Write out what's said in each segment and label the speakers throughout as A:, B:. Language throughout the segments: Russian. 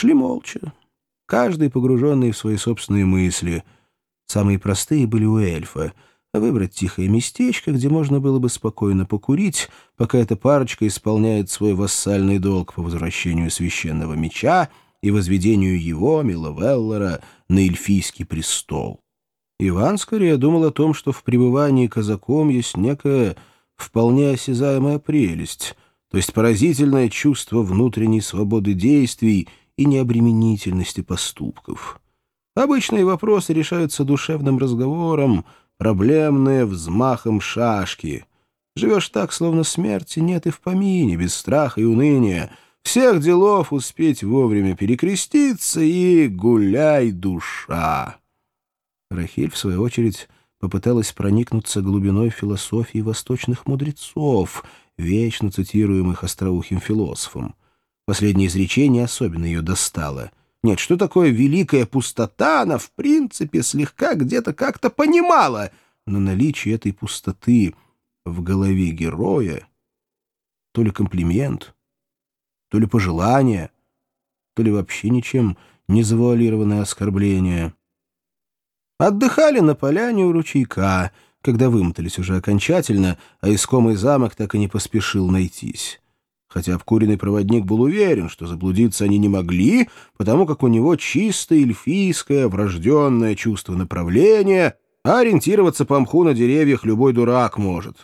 A: Шли молча, каждый погруженный в свои собственные мысли. Самые простые были у эльфа — выбрать тихое местечко, где можно было бы спокойно покурить, пока эта парочка исполняет свой вассальный долг по возвращению священного меча и возведению его, Миловеллера, на эльфийский престол. Иван скорее думал о том, что в пребывании казаком есть некая вполне осязаемая прелесть, то есть поразительное чувство внутренней свободы действий и необременительности поступков. Обычные вопросы решаются душевным разговором, проблемные взмахом шашки. Живешь так, словно смерти нет и в помине, без страха и уныния. Всех делов успеть вовремя перекреститься и гуляй, душа. Рахиль, в свою очередь, попыталась проникнуться глубиной философии восточных мудрецов, вечно цитируемых остроухим философом. Последнее изречение особенно ее достало — нет, что такое великая пустота, она, в принципе, слегка где-то как-то понимала, но наличие этой пустоты в голове героя то ли комплимент, то ли пожелание, то ли вообще ничем не завуалированное оскорбление. Отдыхали на поляне у ручейка, когда вымотались уже окончательно, а искомый замок так и не поспешил найтись хотя обкуренный проводник был уверен, что заблудиться они не могли, потому как у него чисто эльфийское врожденное чувство направления, а ориентироваться по мху на деревьях любой дурак может.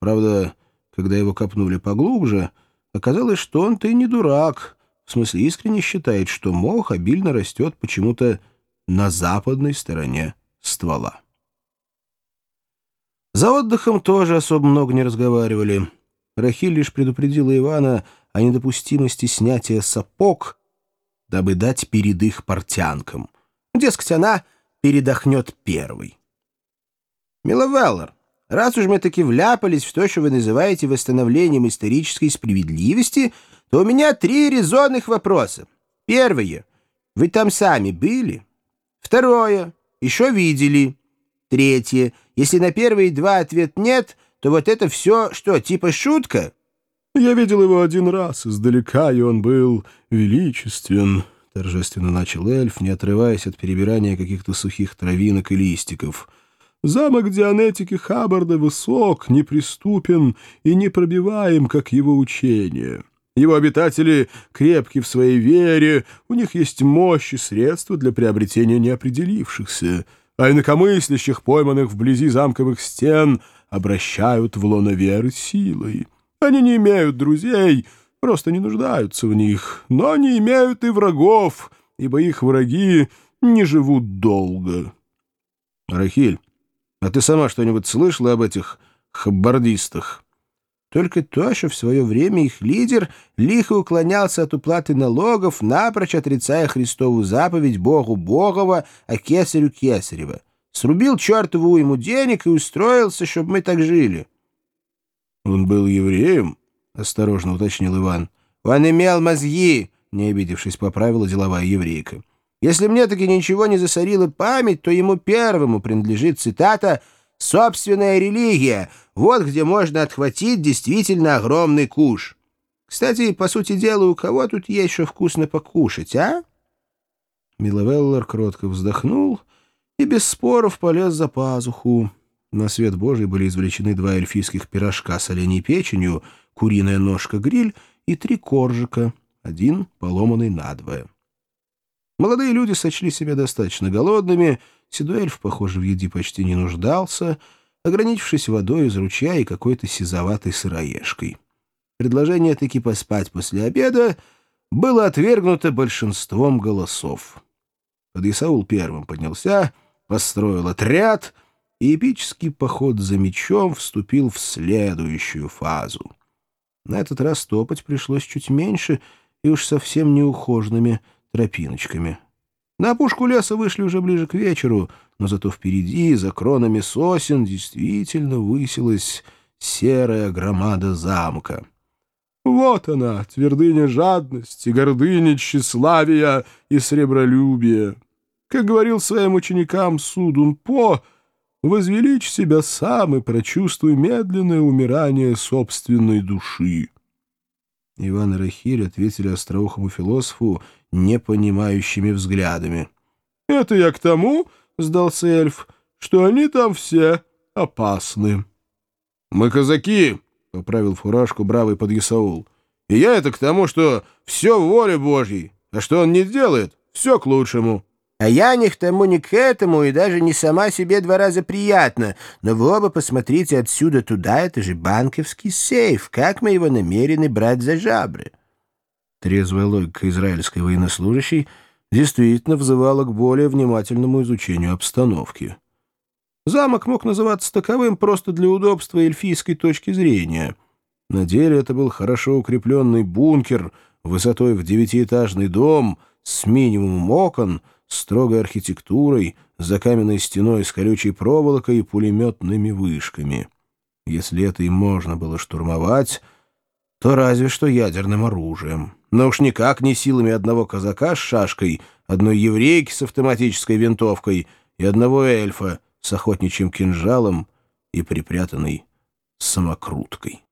A: Правда, когда его копнули поглубже, оказалось, что он-то и не дурак, в смысле искренне считает, что мох обильно растет почему-то на западной стороне ствола. За отдыхом тоже особо много не разговаривали. Рахиль лишь предупредила Ивана о недопустимости снятия сапог, дабы дать передых портянкам. Дескать, она передохнет первой. «Миловеллар, раз уж мы таки вляпались в то, что вы называете восстановлением исторической справедливости, то у меня три резонных вопроса. Первое. Вы там сами были? Второе. Еще видели? Третье. Если на первые два ответ нет — то вот это все что, типа шутка?»
B: «Я видел его один раз издалека, и он был величествен», — торжественно начал эльф, не отрываясь от перебирания каких-то сухих травинок и листиков. «Замок Дианетики Хаббарда высок, неприступен и непробиваем, как его учение». Его обитатели крепки в своей вере, у них есть мощь и средства для приобретения неопределившихся, а инакомыслящих, пойманных вблизи замковых стен — обращают в лоно веры силой. Они не имеют друзей, просто не нуждаются в них, но они имеют и врагов, ибо их враги не живут долго.
A: Рахиль, а ты сама что-нибудь слышала об этих хаббардистах? Только то, что в свое время их лидер лихо уклонялся от уплаты налогов, напрочь отрицая Христову заповедь Богу Богова, а Кесарю Кесарева. Срубил чертову ему денег и устроился, чтобы мы так жили.
B: — Он был евреем? — осторожно уточнил Иван.
A: — Он имел мозги, — не обидевшись, поправила деловая еврейка. Если мне таки ничего не засорила память, то ему первому принадлежит цитата «собственная религия». Вот где можно отхватить действительно огромный куш. Кстати, по сути дела, у кого тут есть что вкусно покушать, а?
B: Миловеллар кротко вздохнул и без споров полез за пазуху. На свет Божий были извлечены два эльфийских пирожка с оленей печенью, куриная ножка-гриль и три коржика, один поломанный надвое. Молодые люди сочли себя достаточно голодными, седой эльф, похоже, в еде почти не нуждался, ограничившись водой из ручья и какой-то сизоватой сыроежкой. Предложение таки поспать после обеда было отвергнуто большинством голосов. Подъясаул первым поднялся — построил отряд, и эпический поход за мечом вступил в следующую фазу. На этот раз топать пришлось чуть меньше и уж совсем неухоженными тропиночками. На опушку леса вышли уже ближе к вечеру, но зато впереди, за кронами сосен, действительно высилась серая громада замка. Вот она, твердыня жадности, гордыни, тщеславия и сребролюбия. Как говорил своим ученикам Судун По, возвеличь себя сам и прочувствуй медленное умирание собственной души. Иван и Рахиль ответили остроухому философу непонимающими взглядами. «Это я к тому, — сдался эльф, — что они там все опасны». «Мы казаки!» — поправил фуражку бравый подъясаул. «И я это к тому, что все воле Божьей, а что он не делает, все к лучшему».
A: А я ни к тому, ни к этому, и даже не сама себе два раза приятно. Но вы оба посмотрите отсюда туда, это же банковский сейф. Как мы его намерены брать за жабры?» Трезвая логика израильской военнослужащей действительно взывала к более внимательному изучению обстановки. Замок мог называться таковым просто для удобства эльфийской точки зрения. На деле это был хорошо укрепленный бункер высотой в девятиэтажный дом с минимумом окон — строгой архитектурой, за каменной стеной с колючей проволокой и пулеметными вышками. Если это и можно было штурмовать, то разве что ядерным оружием. Но уж никак не силами одного казака с шашкой, одной еврейки с автоматической винтовкой и одного эльфа с охотничьим кинжалом и припрятанной самокруткой.